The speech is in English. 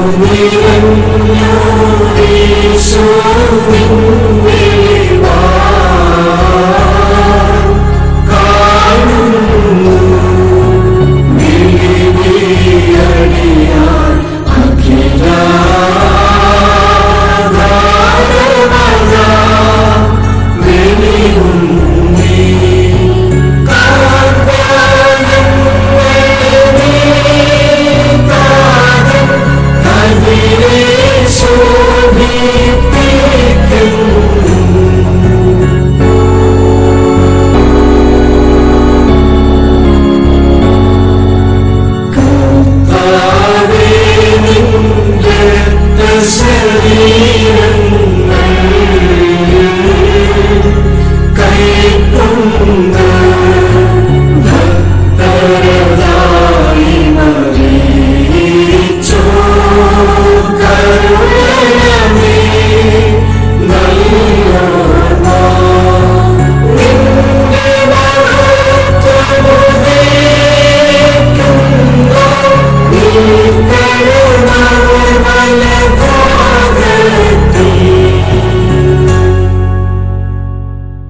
Only